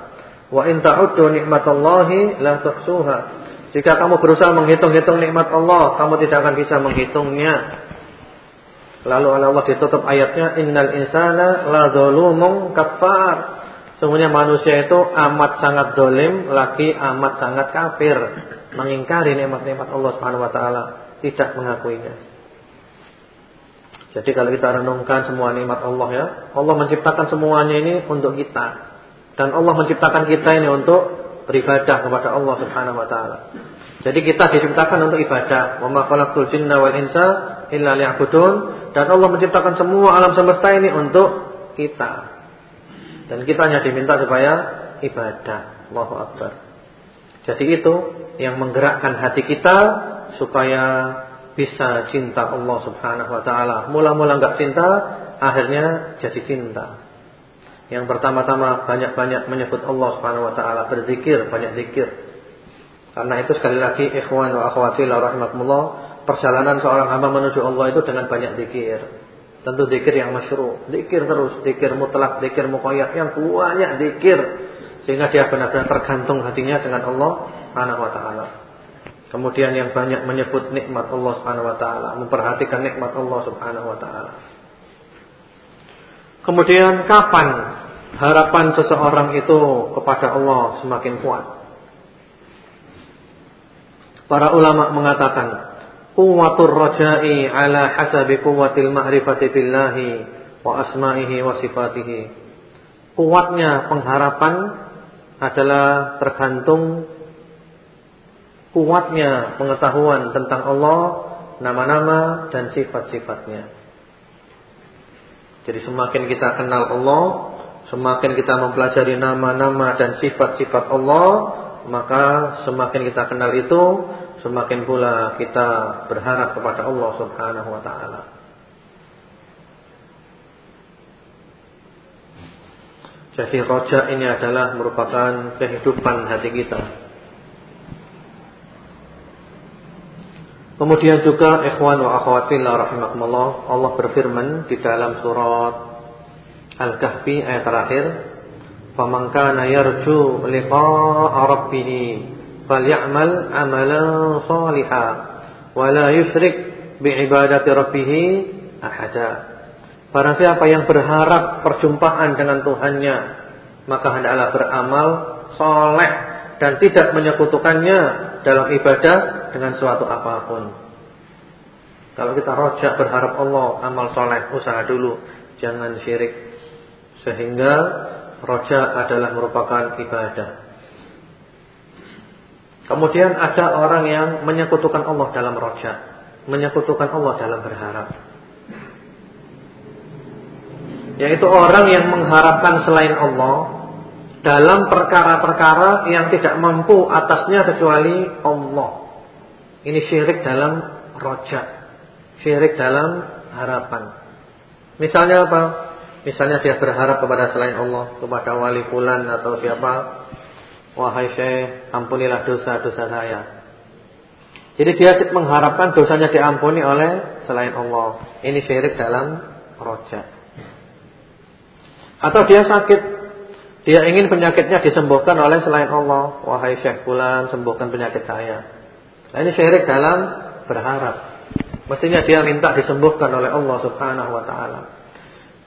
Wa in ta'uddu ni'matallahi la tuhsuha. Jika kamu berusaha menghitung-hitung nikmat Allah, kamu tidak akan bisa menghitungnya. Lalu Allah ditutup ayatnya innal insana la dzalumun kafar. Sungguhnya manusia itu amat sangat dolim lagi amat sangat kafir, mengingkari nikmat-nikmat Allah Subhanahu wa taala, tidak mengakuinya. Jadi kalau kita renungkan semua nikmat Allah ya, Allah menciptakan semuanya ini untuk kita. Dan Allah menciptakan kita ini untuk beribadah kepada Allah Subhanahu wa taala. Jadi kita diciptakan untuk ibadah. Wa ma khalaqtul jinna wal insa illa liya'budun dan Allah menciptakan semua alam semesta ini untuk kita. Dan kita hanya diminta supaya ibadah. Allahu akbar. Jadi itu yang menggerakkan hati kita supaya bisa cinta Allah Subhanahu wa taala. Mula-mula enggak cinta, akhirnya jadi cinta. Yang pertama-tama banyak-banyak menyebut Allah Subhanahu wa taala, berzikir, banyak zikir. Karena itu sekali lagi ikhwan wa akhwati la rahimakumullah, perjalanan seorang hamba menuju Allah itu dengan banyak zikir. Tentu zikir yang masyru, zikir terus, zikir mutlak, zikir muqayyad, yang banyak zikir sehingga dia benar-benar tergantung hatinya dengan Allah Subhanahu wa taala. Kemudian yang banyak menyebut nikmat Allah Subhanahu wa taala, memperhatikan nikmat Allah Subhanahu wa taala. Kemudian kapan harapan seseorang itu kepada Allah semakin kuat? Para ulama mengatakan, quwwatur raja'i ala hasabi quwwatil ma'rifati billahi wa asma'ihi wa sifatihi. Kuatnya pengharapan adalah tergantung kuatnya pengetahuan tentang Allah, nama-nama dan sifat-sifatnya. Jadi semakin kita kenal Allah, semakin kita mempelajari nama-nama dan sifat-sifat Allah, maka semakin kita kenal itu, semakin pula kita berharap kepada Allah Subhanahu wa taala. Jadi roja ini adalah merupakan kehidupan hati kita. Kemudian juga ikhwan wa akhwat fillah rahimakumullah, Allah berfirman di dalam surat Al-Kahfi ayat terakhir, "Faman kana yarju liqa'a rabbih falyamal 'amalan shalihan wa la yusyrik bi'ibadati rabbih ahada." Barang siapa yang berharap perjumpaan dengan Tuhannya, maka hendaklah beramal soleh dan tidak menyekutukannya dalam ibadah dengan suatu apa pun. Kalau kita rojak berharap Allah amal soleh usaha dulu, jangan syirik. Sehingga rojak adalah merupakan ibadah. Kemudian ada orang yang menyekutukan Allah dalam rojak, menyekutukan Allah dalam berharap. Yaitu orang yang mengharapkan selain Allah dalam perkara-perkara yang tidak mampu atasnya kecuali Allah. Ini syirik dalam rojak, syirik dalam harapan. Misalnya apa? Misalnya dia berharap kepada selain Allah, kepada wali fulan atau siapa. Wahai Syekh, ampunilah dosa-dosa saya. Jadi dia mengharapkan dosanya diampuni oleh selain Allah. Ini syirik dalam rojak. Atau dia sakit dia ingin penyakitnya disembuhkan oleh selain Allah. Wahai Syekh Fulan, sembuhkan penyakit saya. Nah, ini syirik dalam berharap. Mestinya dia minta disembuhkan oleh Allah Subhanahu wa taala.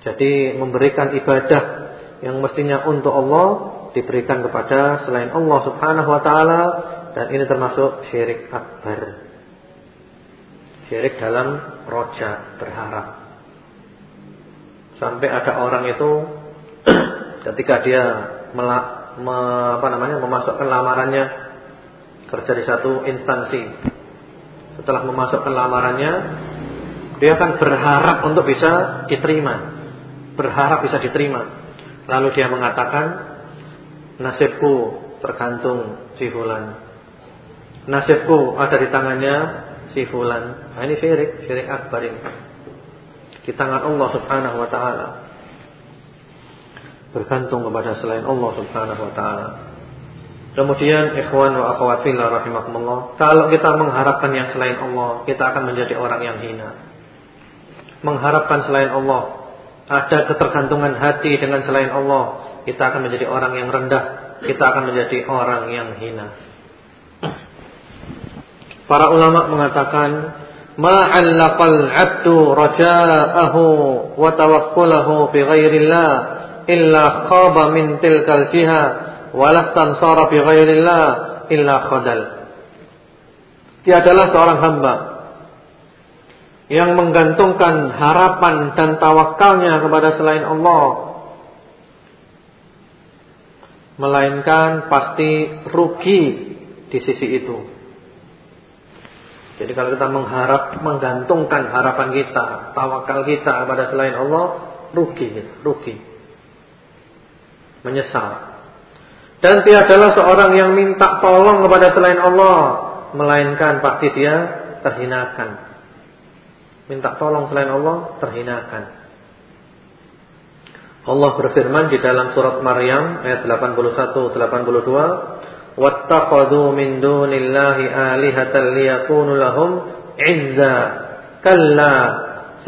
Jadi memberikan ibadah yang mestinya untuk Allah diberikan kepada selain Allah Subhanahu wa taala dan ini termasuk syirik akbar. Syirik dalam roja berharap. Sampai ada orang itu ketika dia melak, me, apa namanya memasukkan lamarannya kerja di satu instansi. Setelah memasukkan lamarannya, dia akan berharap untuk bisa diterima. Berharap bisa diterima. Lalu dia mengatakan, nasibku tergantung si fulan. Nasibku ada di tangannya si fulan. Nah, ini syirik, syirik akbar ini. Di tangan Allah Subhanahu wa taala. Bergantung kepada selain Allah Subhanahu wa taala. Kemudian ikhwan wa akhwat fillah rahimakumullah, kalau kita mengharapkan yang selain Allah, kita akan menjadi orang yang hina. Mengharapkan selain Allah, ada ketergantungan hati dengan selain Allah, kita akan menjadi orang yang rendah, kita akan menjadi orang yang hina. Para ulama mengatakan, ma'allaqal 'abdu raja'ahu wa tawakkulahu bi ghairillah illa khaba min tilkal jihah walah tansara bi ghairillah illa khadal. Tiadalah seorang hamba yang menggantungkan harapan dan tawakalnya kepada selain Allah melainkan pasti rugi di sisi itu. Jadi kalau kita mengharap menggantungkan harapan kita, tawakal kita kepada selain Allah, rugi, rugi. Menyesal. Dan tiadalah seorang yang minta tolong kepada selain Allah Melainkan pasti dia terhinakan. Minta tolong selain Allah terhinakan. Allah berfirman di dalam surat Maryam ayat 81-82 Wattaqadu min dunillahi alihatan liyakunu lahum izza Kalla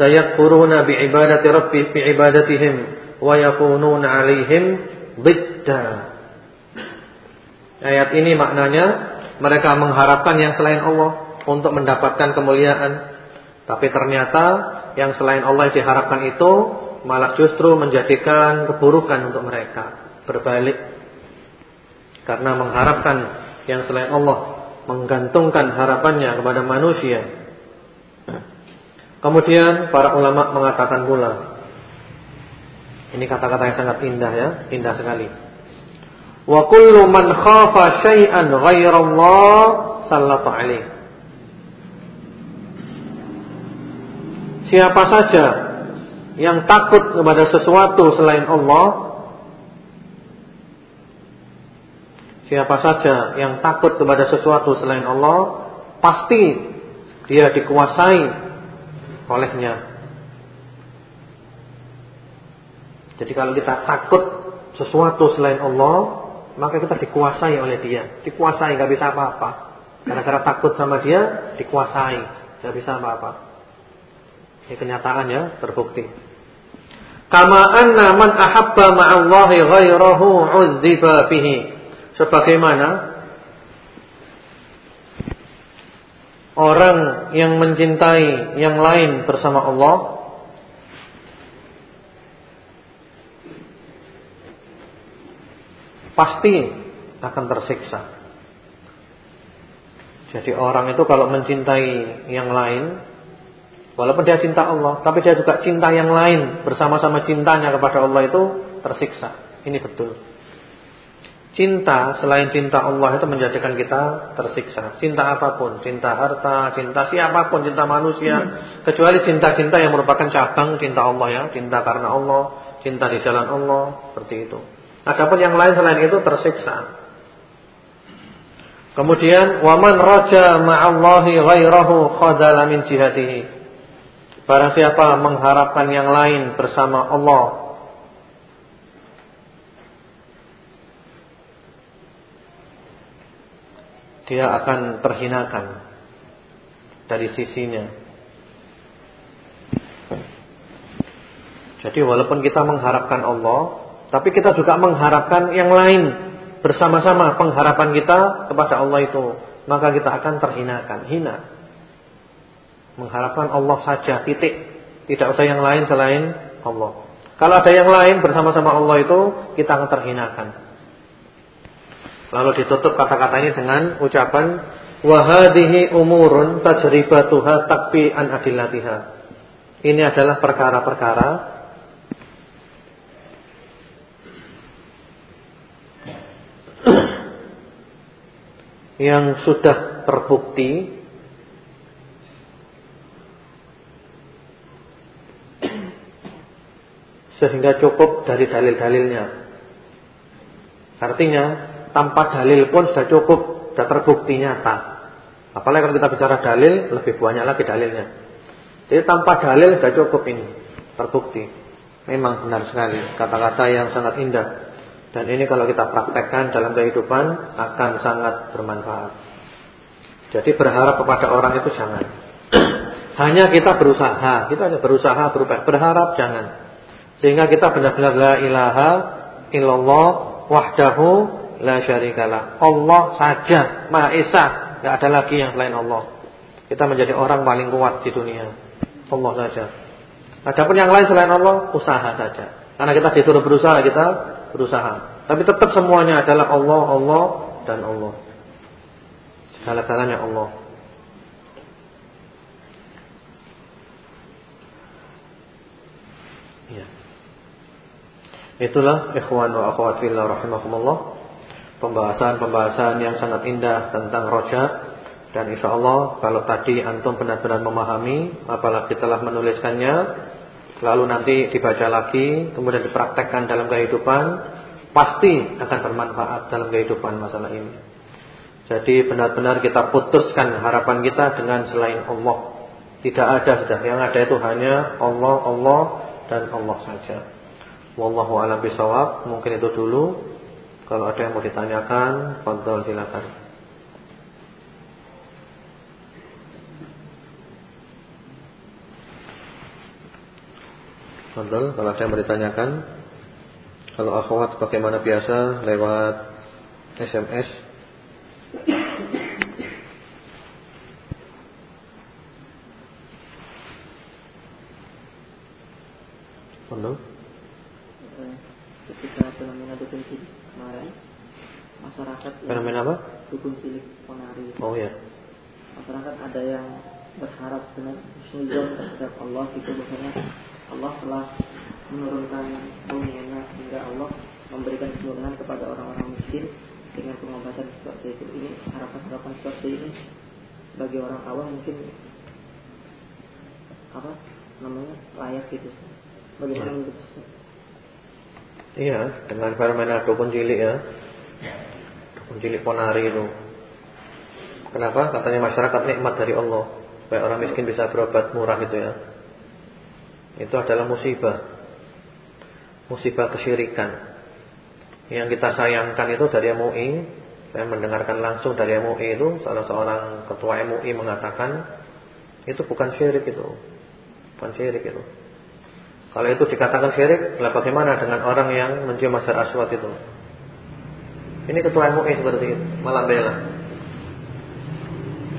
sayakfuruna bi'ibadati rabbi bi'ibadatihim Wa yakununa alaihim Bidda Ayat ini maknanya mereka mengharapkan yang selain Allah untuk mendapatkan kemuliaan. Tapi ternyata yang selain Allah yang diharapkan itu malah justru menjadikan keburukan untuk mereka. Berbalik. Karena mengharapkan yang selain Allah menggantungkan harapannya kepada manusia. Kemudian para ulama mengatakan pula ini kata-kata yang sangat indah ya, indah sekali. Wa kullu man khafa syai'an ghairallah sallata alaih. Siapa saja yang takut kepada sesuatu selain Allah Siapa saja yang takut kepada sesuatu selain Allah Pasti dia dikuasai olehnya Jadi kalau kita takut sesuatu selain Allah maka kita dikuasai oleh dia. Dikuasai nggak bisa apa-apa. Gara-gara takut sama dia, dikuasai, nggak bisa apa-apa. Ini kenyataan ya, terbukti. Kama anna man ahabba ma'allahi ghairahu uzziba bihi. Sebagaimana orang yang mencintai yang lain bersama Allah pasti akan tersiksa. Jadi orang itu kalau mencintai yang lain, walaupun dia cinta Allah, tapi dia juga cinta yang lain bersama-sama cintanya kepada Allah itu tersiksa. Ini betul. Cinta selain cinta Allah itu menjadikan kita tersiksa. Cinta apa pun, cinta harta, cinta siapa pun, cinta manusia, kecuali cinta-cinta yang merupakan cabang cinta Allah ya, cinta karena Allah, cinta di jalan Allah, seperti itu. Adapun yang lain selain itu tersiksa. Kemudian waman raja ma'allahi ghairahu khadala min jihadihi. Barang siapa mengharapkan yang lain bersama Allah dia akan terhinakan dari sisinya. Jadi walaupun kita mengharapkan Allah tapi kita juga mengharapkan yang lain bersama-sama pengharapan kita kepada Allah itu, maka kita akan terhinakan, hina. Mengharapkan Allah saja, titik. Tidak usah yang lain selain Allah. Kalau ada yang lain bersama-sama Allah itu, kita akan terhinakan. Lalu ditutup kata-kata ini dengan ucapan wahadihi umurun tajribatuha takbi an adillatiha. Ini adalah perkara-perkara yang sudah terbukti sehingga cukup dari dalil-dalilnya. Artinya tanpa dalil pun sudah cukup, sudah terbukti nyata. Apalagi kalau kita bicara dalil, lebih banyak lagi dalilnya. Jadi tanpa dalil sudah cukup ini, terbukti. Memang benar sekali kata-kata yang sangat indah. Dan ini kalau kita praktekkan dalam kehidupan akan sangat bermanfaat. Jadi berharap kepada orang itu jangan. Hanya kita berusaha, kita hanya berusaha berharap jangan. Sehingga kita benar-benar la ilaha illallah wahdahu la syarikalah. Allah saja, Maha Esa, enggak ada lagi yang selain Allah. Kita menjadi orang paling kuat di dunia. Allah saja. Adapun yang lain selain Allah, usaha saja. Karena kita disuruh berusaha, kita berusaha. Tapi tetap semuanya adalah Allah, Allah dan Allah. Segala-galanya Allah. Itulah ikhwan wa akhwat fillah rahimakumullah pembahasan-pembahasan yang sangat indah tentang roja dan insya Allah kalau tadi antum benar-benar memahami apalagi telah menuliskannya lalu nanti dibaca lagi kemudian dipraktekkan dalam kehidupan pasti akan bermanfaat dalam kehidupan masalah ini. Jadi benar-benar kita putuskan harapan kita dengan selain Allah. Tidak ada sudah yang ada itu hanya Allah, Allah dan Allah saja. Wallahu a'lam bishawab. Mungkin itu dulu. Kalau ada yang mau ditanyakan, fadhol silakan. Fadhol, kalau ada yang mau ditanyakan. Kalau akhwat bagaimana biasa lewat SMS. Fadhol ketika fenomena dukun cilik kemarin masyarakat fenomena apa dukun cilik ponari oh ya masyarakat ada yang berharap dengan husnuzon terhadap Allah gitu misalnya Allah telah menurunkan bumi sehingga Allah memberikan kemudahan kepada orang-orang miskin dengan pengobatan seperti itu ini harapan-harapan seperti ini bagi orang awam mungkin apa namanya layak gitu bagaimana menurut Iya, dengan fenomena dukun cilik ya. Dukun cilik ponari itu. Kenapa? Katanya masyarakat nikmat dari Allah. Supaya orang miskin bisa berobat murah itu ya. Itu adalah musibah. Musibah kesyirikan. Yang kita sayangkan itu dari MUI. Saya mendengarkan langsung dari MUI itu salah seorang ketua MUI mengatakan itu bukan syirik itu. Bukan syirik itu. Kalau itu dikatakan syirik, lah bagaimana dengan orang yang mencium hajar aswad itu? Ini ketua MUI seperti itu, malah bela.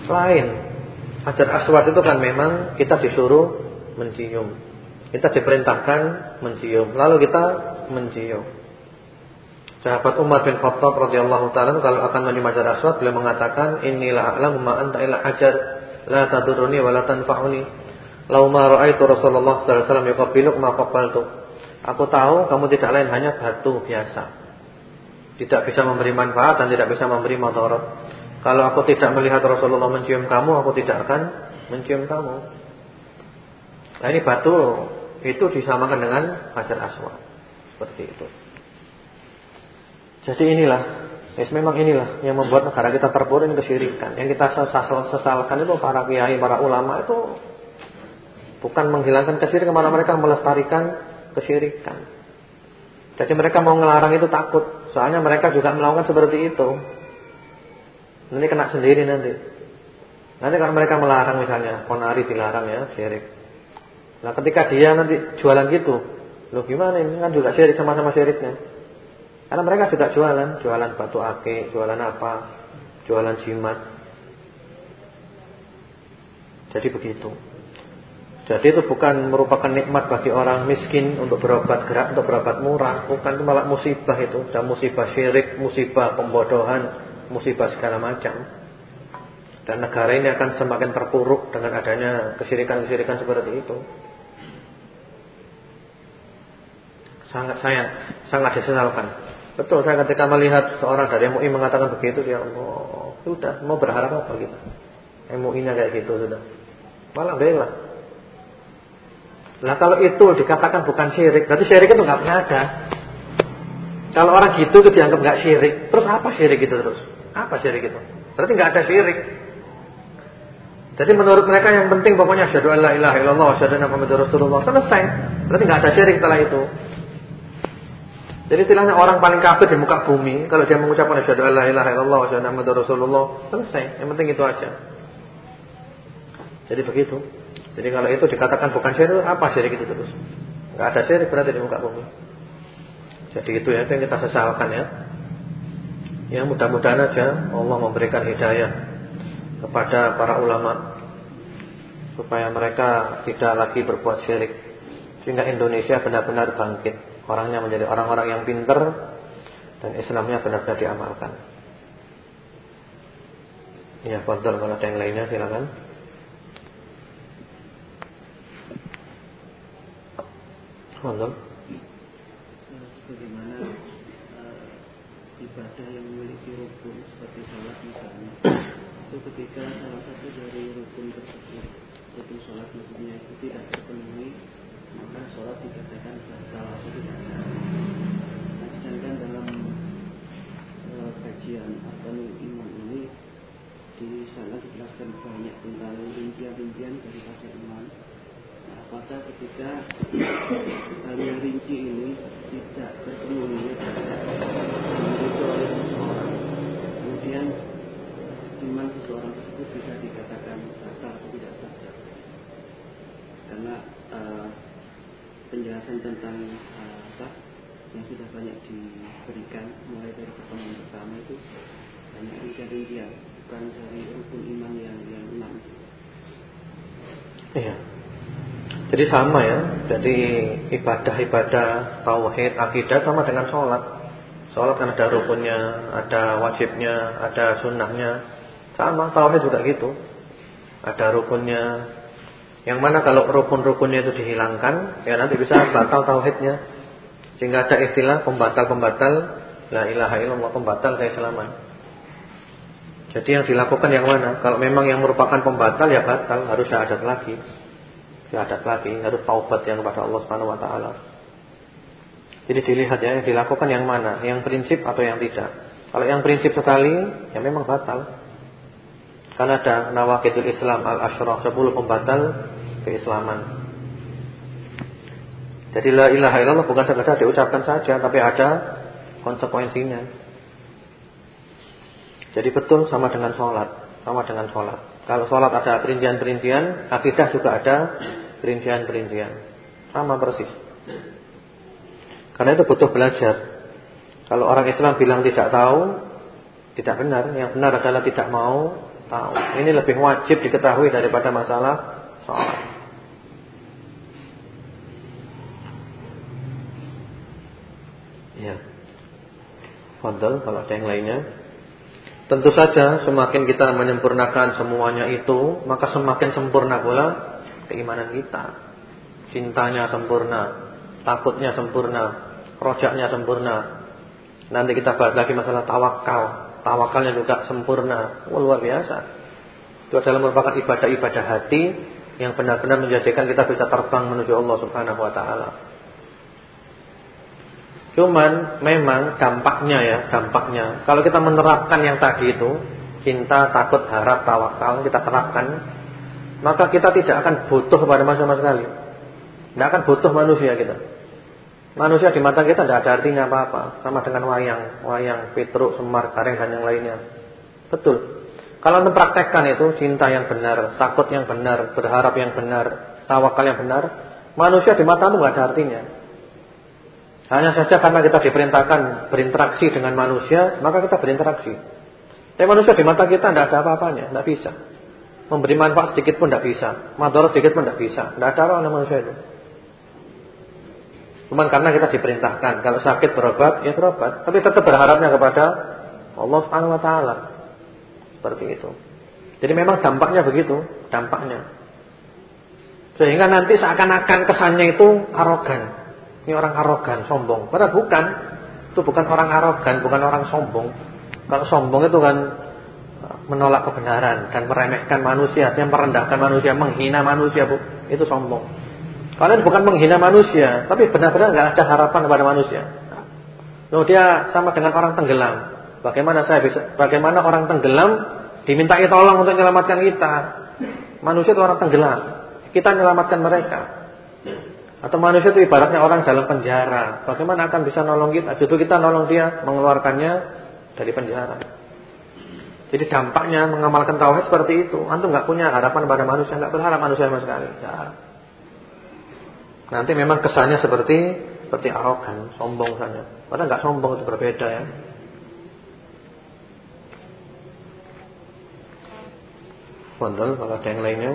Selain hajar aswad itu kan memang kita disuruh mencium. Kita diperintahkan mencium, lalu kita mencium. Sahabat Umar bin Khattab radhiyallahu taala kalau akan mencium hajar aswad beliau mengatakan inilah a'lamu ma anta illa hajar la tadurruni wa la tanfa'uni. Lau ma ra'aitu Rasulullah sallallahu alaihi wasallam yuqabbiluk ma qabbaltu. Aku tahu kamu tidak lain hanya batu biasa. Tidak bisa memberi manfaat dan tidak bisa memberi madarat. Kalau aku tidak melihat Rasulullah mencium kamu, aku tidak akan mencium kamu. Nah ini batu itu disamakan dengan hajar aswad. Seperti itu. Jadi inilah, yes, memang inilah yang membuat negara kita terpuruk kesyirikan. Yang kita sesalkan itu para kiai, para ulama itu Bukan menghilangkan kesyirikan, malah mereka melestarikan kesyirikan. Jadi mereka mau ngelarang itu takut. Soalnya mereka juga melakukan seperti itu. Nanti kena sendiri nanti. Nanti kalau mereka melarang misalnya, ponari dilarang ya, syirik. Nah ketika dia nanti jualan gitu, loh gimana ini kan juga syirik sama-sama syiriknya. Karena mereka juga jualan, jualan batu ake, jualan apa, jualan jimat. Jadi begitu. Jadi itu bukan merupakan nikmat bagi orang miskin untuk berobat gerak, untuk berobat murah. Bukan itu malah musibah itu. Dan musibah syirik, musibah pembodohan, musibah segala macam. Dan negara ini akan semakin terpuruk dengan adanya kesyirikan-kesyirikan seperti itu. Sangat sayang, sangat disesalkan. Betul, saya ketika melihat seorang dari MUI mengatakan begitu, ya Allah, sudah mau berharap apa kita? MUI-nya kayak gitu sudah. Malah bela. Nah kalau itu dikatakan bukan syirik, berarti syirik itu nggak pernah ada. Kalau orang gitu itu dianggap nggak syirik, terus apa syirik itu terus? Apa syirik itu? Berarti nggak ada syirik. Jadi menurut mereka yang penting pokoknya syahadu alla ilaha illallah syahadu Muhammadar Rasulullah selesai. Berarti nggak ada syirik setelah itu. Jadi istilahnya orang paling kafir di muka bumi kalau dia mengucapkan syahadu alla ilaha illallah wa syahadu Muhammadar Rasulullah selesai. Yang penting itu aja. Jadi begitu. Jadi kalau itu dikatakan bukan syirik, apa syirik itu terus? Enggak ada syirik berarti di muka bumi. Jadi itu ya itu yang kita sesalkan ya. Ya mudah-mudahan aja Allah memberikan hidayah kepada para ulama supaya mereka tidak lagi berbuat syirik sehingga Indonesia benar-benar bangkit orangnya menjadi orang-orang yang pinter dan Islamnya benar-benar diamalkan. Ya fadl kalau ada yang lainnya silakan. Fadl. Bagaimana uh, ibadah yang memiliki rukun seperti salat misalnya itu ketika salah satu dari rukun tersebut rukun sholat maksudnya itu tidak terpenuhi maka sholat dikatakan tidak sah. Nah, sedangkan dalam e, kajian atau iman ini di sana dijelaskan banyak tentang rincian-rincian daripada iman. Nah, apakah ketika hal yang rinci ini tidak terpenuhi kemudian iman seseorang tersebut bisa dikatakan batal atau tidak sah karena uh, penjelasan tentang uh, apa yang sudah banyak diberikan mulai dari pertemuan pertama itu banyak rincian-rincian bukan dari rukun iman yang yang enam. Iya. Jadi sama ya. Jadi ibadah-ibadah tauhid, akidah sama dengan sholat. Sholat kan ada rukunnya, ada wajibnya, ada sunnahnya. Sama, tauhid juga gitu. Ada rukunnya. Yang mana kalau rukun-rukunnya itu dihilangkan, ya nanti bisa batal tauhidnya. Sehingga ada istilah pembatal-pembatal la ilaha illallah, pembatal keislaman. Jadi yang dilakukan yang mana? Kalau memang yang merupakan pembatal ya batal, harus syahadat lagi. Syahadat lagi, harus taubat yang kepada Allah Subhanahu wa taala. Jadi dilihat ya yang dilakukan yang mana, yang prinsip atau yang tidak. Kalau yang prinsip sekali, ya memang batal. Karena ada nawakidul Islam al-ashraf 10 pembatal keislaman. Jadi la ilaha illallah bukan sekedar diucapkan saja tapi ada konsekuensinya. Jadi betul sama dengan sholat, sama dengan sholat. Kalau sholat ada perincian-perincian, akidah juga ada perincian-perincian, sama persis. Karena itu butuh belajar. Kalau orang Islam bilang tidak tahu, tidak benar. Yang benar adalah tidak mau tahu. Ini lebih wajib diketahui daripada masalah sholat. Ya. Fadal kalau ada yang lainnya. Tentu saja semakin kita menyempurnakan semuanya itu, maka semakin sempurna pula keimanan kita. Cintanya sempurna, takutnya sempurna, rojaknya sempurna. Nanti kita bahas lagi masalah tawakal tawakalnya juga sempurna. Luar biasa. Itu adalah merupakan ibadah-ibadah hati yang benar-benar menjadikan kita bisa terbang menuju Allah Subhanahu wa taala. Cuman memang dampaknya ya, dampaknya. Kalau kita menerapkan yang tadi itu, cinta, takut, harap, tawakal, kita terapkan, maka kita tidak akan butuh kepada manusia sekali. Tidak akan butuh manusia kita. Manusia di mata kita tidak ada artinya apa-apa, sama dengan wayang, wayang, petruk, semar, kareng dan yang lainnya. Betul. Kalau untuk praktekkan itu cinta yang benar, takut yang benar, berharap yang benar, tawakal yang benar, manusia di mata itu tidak ada artinya. Hanya saja karena kita diperintahkan berinteraksi dengan manusia, maka kita berinteraksi. Tapi manusia di mata kita tidak ada apa-apanya, tidak bisa. Memberi manfaat sedikit pun tidak bisa, madarat sedikit pun tidak bisa. Tidak ada apa manusia itu. Cuma karena kita diperintahkan kalau sakit berobat, ya berobat, tapi tetap berharapnya kepada Allah Subhanahu taala. Seperti itu. Jadi memang dampaknya begitu, dampaknya. Sehingga nanti seakan-akan kesannya itu arogan. Ini orang arogan, sombong. Padahal bukan. Itu bukan orang arogan, bukan orang sombong. Kalau sombong itu kan e, menolak kebenaran dan meremehkan manusia, yang merendahkan manusia, menghina manusia, Bu. Itu sombong. Kalian bukan menghina manusia, tapi benar-benar nggak ada harapan kepada manusia. Loh dia sama dengan orang tenggelam. Bagaimana saya bisa bagaimana orang tenggelam dimintai tolong untuk menyelamatkan kita? Manusia itu orang tenggelam. Kita menyelamatkan mereka. Atau manusia itu ibaratnya orang dalam penjara. Bagaimana akan bisa nolong kita? Justru kita nolong dia mengeluarkannya dari penjara. Jadi dampaknya mengamalkan tauhid seperti itu. Antum nggak punya harapan pada manusia, nggak berharap manusia sama sekali. Nanti memang kesannya seperti seperti arogan, sombong saja. Padahal nggak sombong itu berbeda ya. Fondol kalau ada yang lainnya.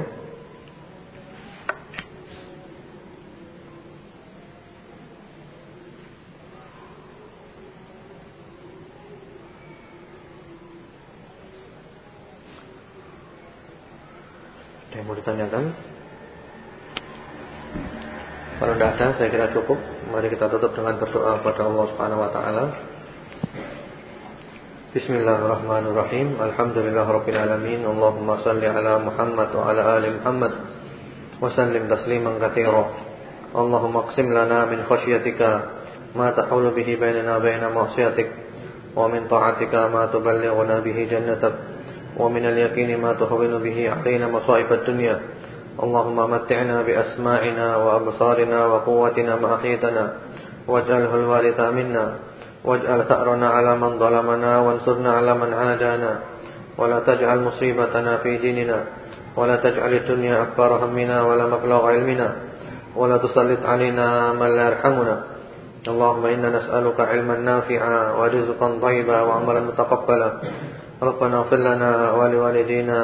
Ada yang mau ditanyakan? Kalau tidak ada saya kira cukup Mari kita tutup dengan berdoa kepada Allah Subhanahu wa taala. Bismillahirrahmanirrahim. Alhamdulillahirabbil alamin. Allahumma shalli ala Muhammad wa ala ali Muhammad wa sallim tasliman katsira. Allahumma qsim lana min khashyatika ma tahulu bihi bainana wa bain ma'siyatik wa min ta'atika ma tuballighuna bihi jannatak wa min al-yaqini ma tuhawwinu bihi 'alaina masa'ib ad-dunya. اللهم متعنا بأسماعنا وأبصارنا وقوتنا ما أحيتنا واجعله الوارث منا واجعل ثأرنا على من ظلمنا وانصرنا على من عادانا. ولا تجعل مصيبتنا في ديننا ولا تجعل الدنيا أكبر همنا ولا مبلغ علمنا ولا تسلط علينا من لا يرحمنا. اللهم إنا نسألك علما نافعا ورزقا طيبا وعملا متقبلا. ربنا اغفر لنا ولوالدينا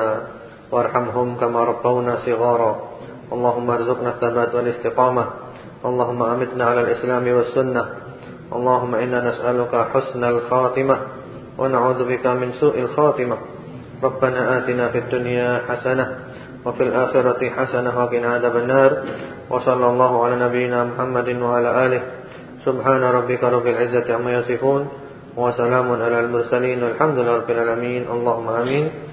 وارحمهم كما ربونا صغارا. اللهم ارزقنا الثبات والاستقامة. اللهم أمتنا على الإسلام والسنة. اللهم إنا نسألك حسن الخاتمة ونعوذ بك من سوء الخاتمة. ربنا آتنا في الدنيا حسنة وفي الآخرة حسنة وقنا عذاب النار. وصلى الله على نبينا محمد وعلى آله. سبحان ربك رب العزة عما يصفون وسلام على المرسلين والحمد لله رب العالمين. اللهم آمين.